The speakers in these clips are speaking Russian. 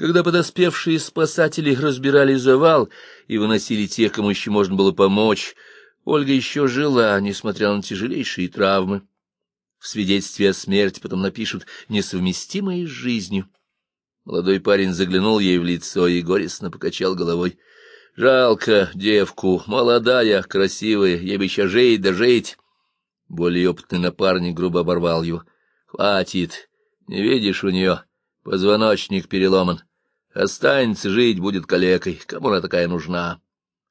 Когда подоспевшие спасатели разбирали завал и выносили тех, кому еще можно было помочь, Ольга еще жила, несмотря на тяжелейшие травмы. В свидетельстве о смерти потом напишут «несовместимые с жизнью». Молодой парень заглянул ей в лицо и горестно покачал головой. «Жалко девку, молодая, красивая, ей бы еще жить да жить». Более опытный напарник грубо оборвал его. «Хватит, не видишь у нее, позвоночник переломан. Останется жить, будет калекой. Кому она такая нужна?»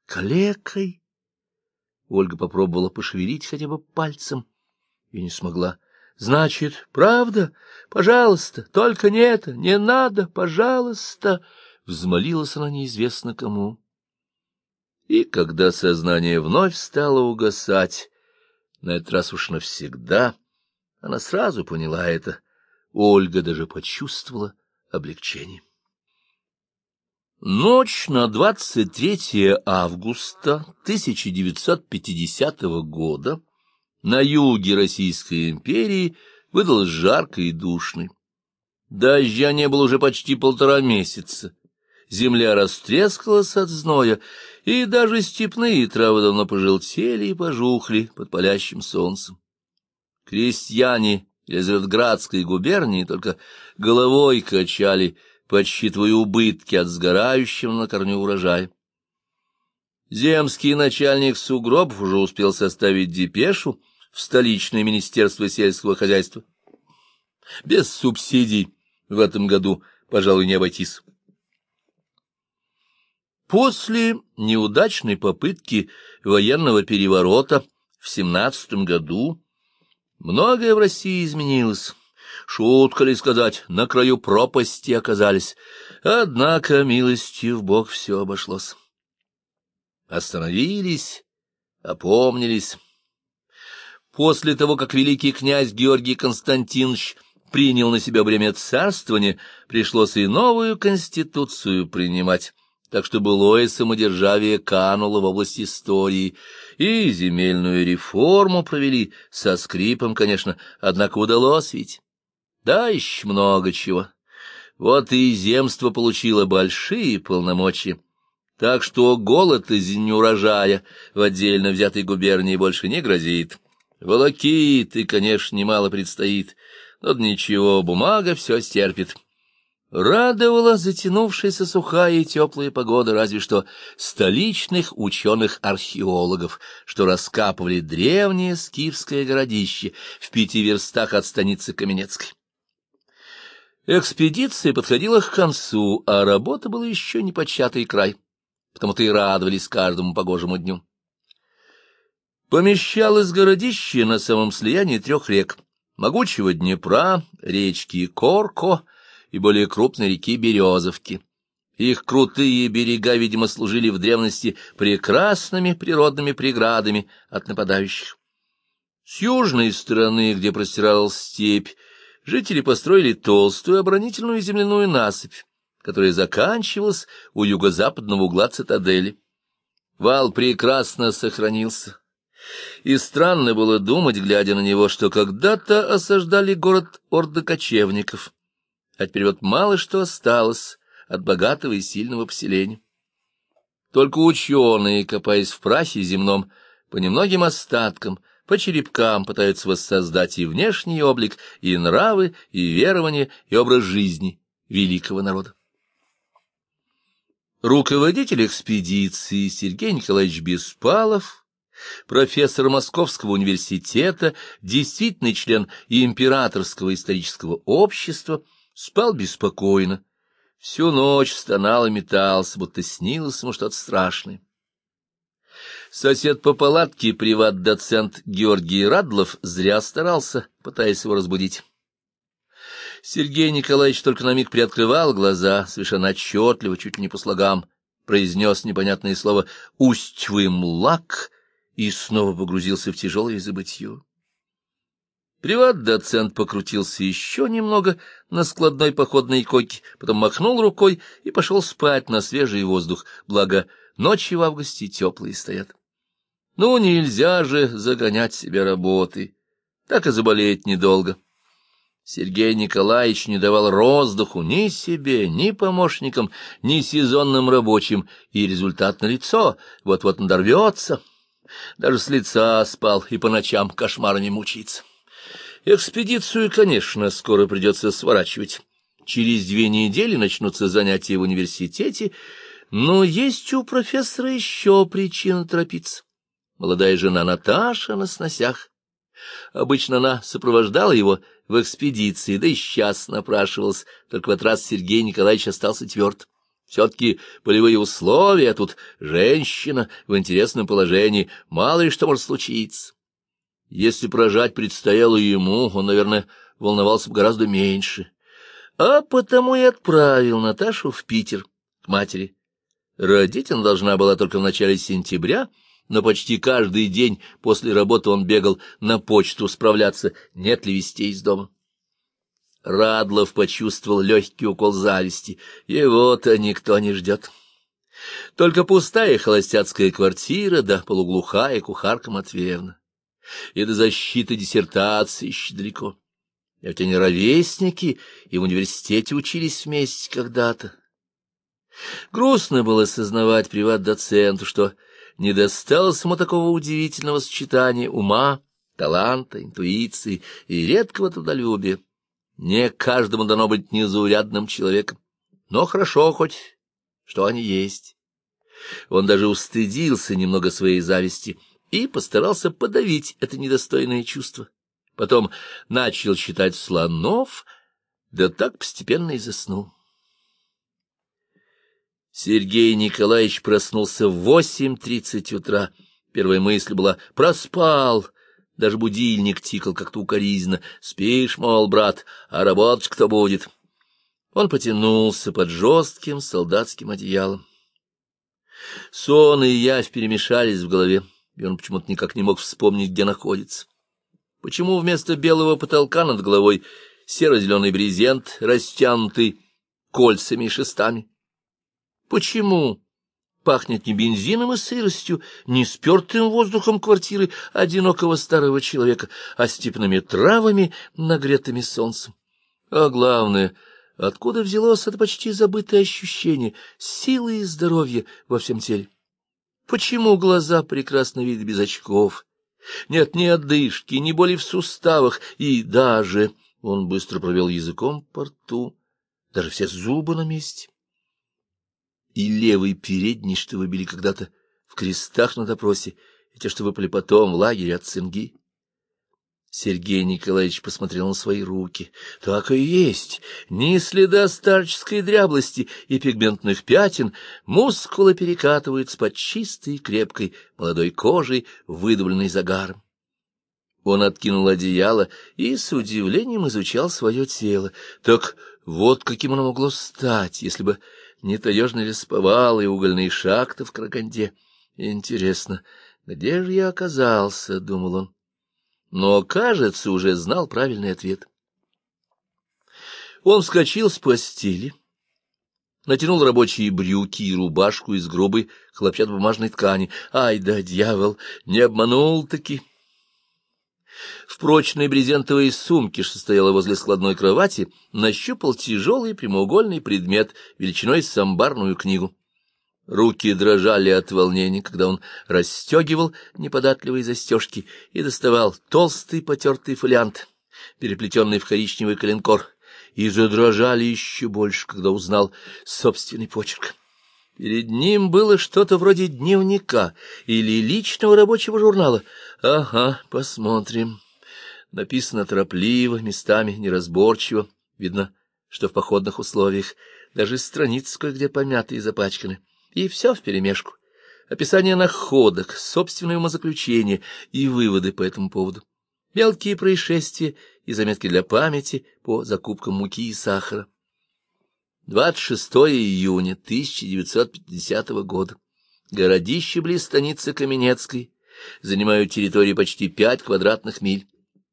«Калекой?» Ольга попробовала пошевелить хотя бы пальцем и не смогла. Значит, правда? Пожалуйста, только не это, не надо, пожалуйста, взмолилась она неизвестно кому. И когда сознание вновь стало угасать, на этот раз уж навсегда, она сразу поняла это. Ольга даже почувствовала облегчение. Ночь на 23 августа 1950 года на юге Российской империи выдалась жаркой и душной. Дождя не было уже почти полтора месяца. Земля растрескалась от зноя, и даже степные травы давно пожелтели и пожухли под палящим солнцем. Крестьяне Елизаветградской губернии только головой качали, подсчитывая убытки от сгорающего на корню урожая. Земский начальник сугробов уже успел составить депешу, в столичное министерство сельского хозяйства. Без субсидий в этом году, пожалуй, не обойтись. После неудачной попытки военного переворота в семнадцатом году многое в России изменилось. Шутка ли сказать, на краю пропасти оказались. Однако, милостью в Бог, все обошлось. Остановились, опомнились После того, как великий князь Георгий Константинович принял на себя бремя царствования, пришлось и новую конституцию принимать, так что былое самодержавие кануло в область истории, и земельную реформу провели, со скрипом, конечно, однако удалось ведь. Да, еще много чего. Вот и земство получило большие полномочия, так что голод из неурожая в отдельно взятой губернии больше не грозит. Волокиты, конечно, немало предстоит, но ничего, бумага все стерпит. Радовала затянувшаяся сухая и теплая погода разве что столичных ученых-археологов, что раскапывали древнее скифское городище в пяти верстах от станицы Каменецкой. Экспедиция подходила к концу, а работа была еще не початый край, потому-то и радовались каждому погожему дню помещалось городище на самом слиянии трех рек — могучего Днепра, речки Корко и более крупной реки Березовки. Их крутые берега, видимо, служили в древности прекрасными природными преградами от нападающих. С южной стороны, где простиралась степь, жители построили толстую оборонительную земляную насыпь, которая заканчивалась у юго-западного угла цитадели. Вал прекрасно сохранился, и странно было думать, глядя на него, что когда-то осаждали город орды кочевников, а теперь вот мало что осталось от богатого и сильного поселения. Только ученые, копаясь в прахе земном, по немногим остаткам, по черепкам пытаются воссоздать и внешний облик, и нравы, и верования, и образ жизни великого народа. Руководитель экспедиции Сергей Николаевич Беспалов профессор Московского университета, действительный член императорского исторического общества, спал беспокойно. Всю ночь стонал и метался, будто снилось ему что-то страшное. Сосед по палатке, приват-доцент Георгий Радлов, зря старался, пытаясь его разбудить. Сергей Николаевич только на миг приоткрывал глаза, совершенно отчетливо, чуть не по слогам, произнес непонятное слово «Усть-вы-млак», и снова погрузился в тяжелое забытье. Приват-доцент покрутился еще немного на складной походной койке, потом махнул рукой и пошел спать на свежий воздух, благо ночи в августе теплые стоят. Ну, нельзя же загонять себе работы, так и заболеть недолго. Сергей Николаевич не давал роздуху ни себе, ни помощникам, ни сезонным рабочим, и результат налицо, вот-вот надорвется. Даже с лица спал и по ночам кошмарами мучится. Экспедицию, конечно, скоро придется сворачивать. Через две недели начнутся занятия в университете, но есть у профессора еще причина торопиться. Молодая жена Наташа на сносях. Обычно она сопровождала его в экспедиции, да и сейчас напрашивался, только в этот раз Сергей Николаевич остался тверд. Все-таки полевые условия, тут женщина в интересном положении, мало ли что может случиться. Если прожать предстояло ему, он, наверное, волновался бы гораздо меньше. А потому и отправил Наташу в Питер к матери. Родить она должна была только в начале сентября, но почти каждый день после работы он бегал на почту справляться, нет ли вестей из дома. Радлов почувствовал легкий укол зависти. Его-то никто не ждет. Только пустая холостяцкая квартира, да полуглухая кухарка Матвеевна. И до защиты диссертации еще далеко. А ведь они ровесники и в университете учились вместе когда-то. Грустно было сознавать приват-доценту, что не досталось ему такого удивительного сочетания ума, таланта, интуиции и редкого трудолюбия. Не каждому дано быть незаурядным человеком, но хорошо хоть, что они есть. Он даже устыдился немного своей зависти и постарался подавить это недостойное чувство. Потом начал читать слонов, да так постепенно и заснул. Сергей Николаевич проснулся в восемь тридцать утра. Первая мысль была «проспал». Даже будильник тикал как-то укоризненно. «Спишь, мол, брат, а работать кто будет?» Он потянулся под жестким солдатским одеялом. Сон и явь перемешались в голове, и он почему-то никак не мог вспомнить, где находится. Почему вместо белого потолка над головой серо-зеленый брезент, растянутый кольцами и шестами? Почему? Пахнет не бензином и сыростью, не спертым воздухом квартиры одинокого старого человека, а степными травами, нагретыми солнцем. А главное, откуда взялось это почти забытое ощущение силы и здоровья во всем теле? Почему глаза прекрасно видят без очков? Нет ни отдышки, ни боли в суставах, и даже... Он быстро провел языком по рту, даже все зубы на месте и левый передний, что выбили когда-то в крестах на допросе, и те, что выпали потом в лагере от цинги. Сергей Николаевич посмотрел на свои руки. Так и есть. Ни следа старческой дряблости и пигментных пятен, мускулы перекатываются под чистой и крепкой молодой кожей, выдавленной загаром. Он откинул одеяло и с удивлением изучал свое тело. Так вот каким оно могло стать, если бы не таежный лесповал и угольные шахты в Краканде. Интересно, где же я оказался, — думал он. Но, кажется, уже знал правильный ответ. Он вскочил с постели, натянул рабочие брюки и рубашку из грубой хлопчатобумажной ткани. Ай да, дьявол, не обманул-таки! В прочной брезентовой сумке, что стояла возле складной кровати, нащупал тяжелый прямоугольный предмет величиной с амбарную книгу. Руки дрожали от волнения, когда он расстегивал неподатливые застежки и доставал толстый потертый фолиант, переплетенный в коричневый коленкор, и задрожали еще больше, когда узнал собственный почерк. Перед ним было что-то вроде дневника или личного рабочего журнала. Ага, посмотрим. Написано торопливо, местами неразборчиво. Видно, что в походных условиях даже страницы кое-где помяты и запачканы. И все вперемешку. Описание находок, собственное умозаключение и выводы по этому поводу. Мелкие происшествия и заметки для памяти по закупкам муки и сахара. 26 июня 1950 года. Городище близ станицы Каменецкой. Занимают территорию почти 5 квадратных миль.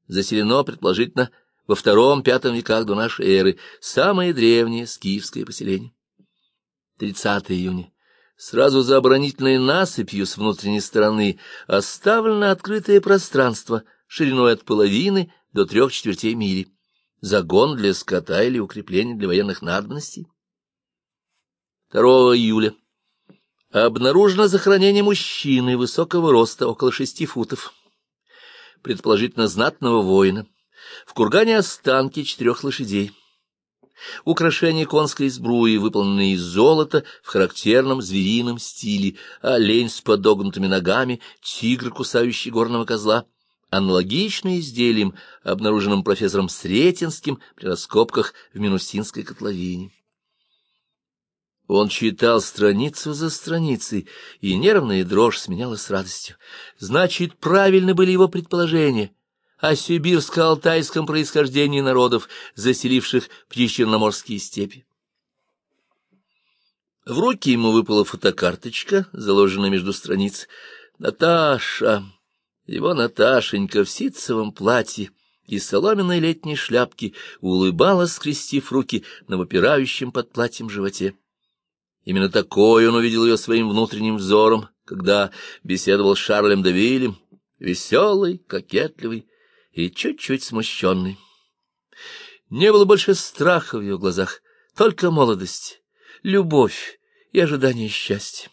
Заселено, предположительно, во втором-пятом веках до нашей эры. Самое древнее скифское поселение. 30 июня. Сразу за оборонительной насыпью с внутренней стороны оставлено открытое пространство шириной от половины до трех четвертей мили. Загон для скота или укрепление для военных надобностей. 2 июля. Обнаружено захоронение мужчины высокого роста, около шести футов, предположительно знатного воина. В кургане останки четырех лошадей. Украшения конской сбруи, выполненные из золота в характерном зверином стиле, олень с подогнутыми ногами, тигр, кусающий горного козла — аналогичный изделиям, обнаруженным профессором Сретенским при раскопках в Минусинской котловине. Он читал страницу за страницей, и нервная дрожь сменялась радостью. Значит, правильны были его предположения о сибирско-алтайском происхождении народов, заселивших причерноморские степи. В руки ему выпала фотокарточка, заложенная между страниц. «Наташа!» Его Наташенька в ситцевом платье и соломенной летней шляпке улыбалась, скрестив руки на выпирающем под платьем животе. Именно такой он увидел ее своим внутренним взором, когда беседовал с Шарлем Давилем, веселый, кокетливый и чуть-чуть смущенный. Не было больше страха в ее глазах, только молодость, любовь и ожидание счастья.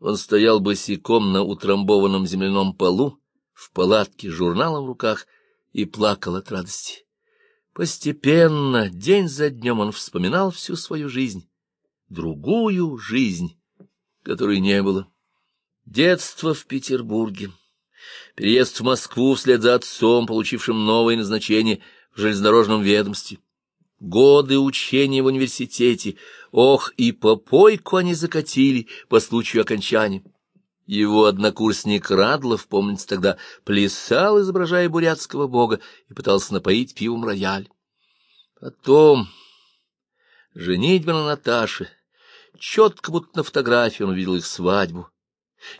Он стоял босиком на утрамбованном земляном полу, в палатке с журналом в руках, и плакал от радости. Постепенно, день за днем он вспоминал всю свою жизнь, другую жизнь, которой не было. Детство в Петербурге, переезд в Москву вслед за отцом, получившим новое назначение в железнодорожном ведомстве, Годы учения в университете, ох, и попойку они закатили по случаю окончания. Его однокурсник Радлов, помнится, тогда плясал, изображая бурятского бога, и пытался напоить пивом рояль. Потом женитьба на Наташе. Четко, будто на фотографии он увидел их свадьбу.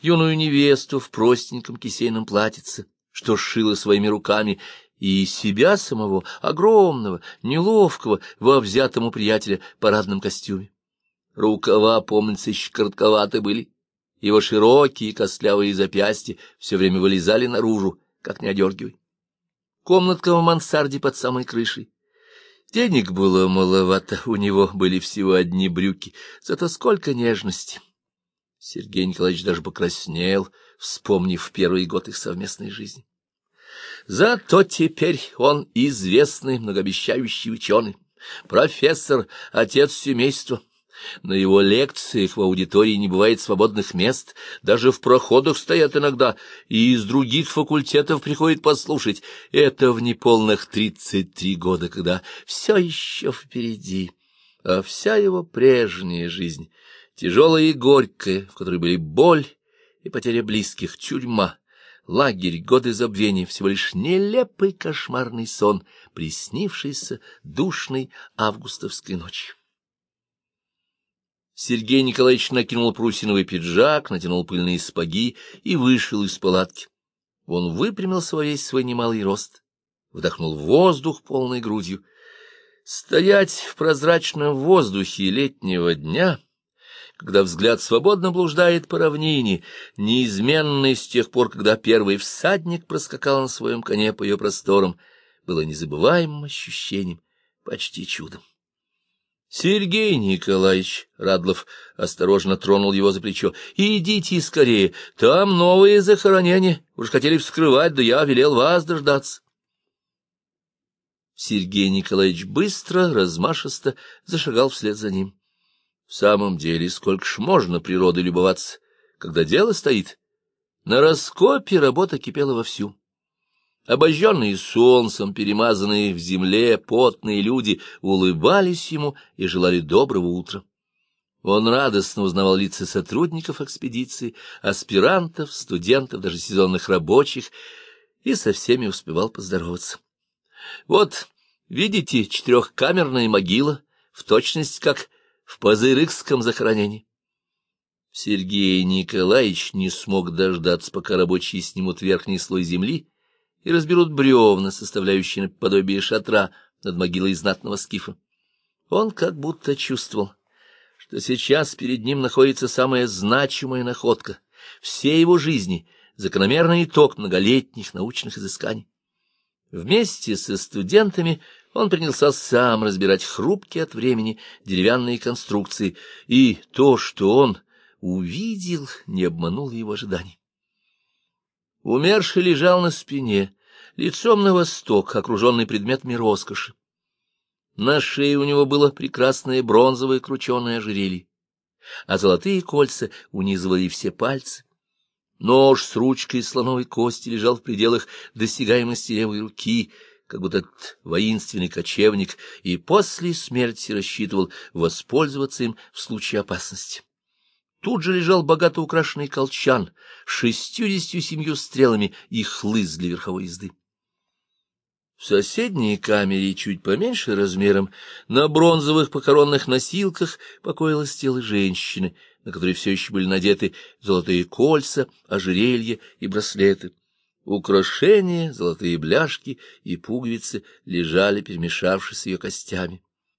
Юную невесту в простеньком кисейном платьице, что шила своими руками, и себя самого, огромного, неловкого, во взятом у приятеля парадном костюме. Рукава, помнится, еще коротковаты были. Его широкие костлявые запястья все время вылезали наружу, как не одергивай. Комнатка в мансарде под самой крышей. Денег было маловато, у него были всего одни брюки, зато сколько нежности. Сергей Николаевич даже покраснел, вспомнив первый год их совместной жизни. Зато теперь он известный, многообещающий ученый, профессор, отец семейства. На его лекциях в аудитории не бывает свободных мест, даже в проходах стоят иногда, и из других факультетов приходит послушать. Это в неполных тридцать три года, когда все еще впереди, а вся его прежняя жизнь, тяжелая и горькая, в которой были боль и потеря близких, тюрьма, лагерь, годы забвения, всего лишь нелепый кошмарный сон, приснившийся душной августовской ночью. Сергей Николаевич накинул прусиновый пиджак, натянул пыльные спаги и вышел из палатки. Он выпрямился во весь свой немалый рост, вдохнул воздух полной грудью. Стоять в прозрачном воздухе летнего дня — когда взгляд свободно блуждает по равнине, неизменной с тех пор, когда первый всадник проскакал на своем коне по ее просторам, было незабываемым ощущением, почти чудом. Сергей Николаевич Радлов осторожно тронул его за плечо. — Идите скорее, там новые захоронения. Уж хотели вскрывать, да я велел вас дождаться. Сергей Николаевич быстро, размашисто зашагал вслед за ним. В самом деле, сколько ж можно природой любоваться, когда дело стоит? На раскопе работа кипела вовсю. Обожженные солнцем, перемазанные в земле, потные люди улыбались ему и желали доброго утра. Он радостно узнавал лица сотрудников экспедиции, аспирантов, студентов, даже сезонных рабочих, и со всеми успевал поздороваться. Вот, видите, четырехкамерная могила, в точности как в Пазырыкском захоронении. Сергей Николаевич не смог дождаться, пока рабочие снимут верхний слой земли и разберут бревна, составляющие наподобие шатра над могилой знатного скифа. Он как будто чувствовал, что сейчас перед ним находится самая значимая находка всей его жизни, закономерный итог многолетних научных изысканий. Вместе со студентами он принялся сам разбирать хрупкие от времени деревянные конструкции, и то, что он увидел, не обманул его ожиданий. Умерший лежал на спине, лицом на восток, окруженный предметами роскоши. На шее у него было прекрасное бронзовое крученое ожерелье, а золотые кольца унизывали все пальцы. Нож с ручкой слоновой кости лежал в пределах досягаемости левой руки, как будто этот воинственный кочевник и после смерти рассчитывал воспользоваться им в случае опасности. Тут же лежал богато украшенный колчан с шестьюдесятью семью стрелами и хлыст для верховой езды. В соседней камере, чуть поменьше размером, на бронзовых покоронных носилках покоилось тело женщины, на которой все еще были надеты золотые кольца, ожерелья и браслеты. Украшения, золотые бляшки и пуговицы лежали, перемешавшись с ее костями.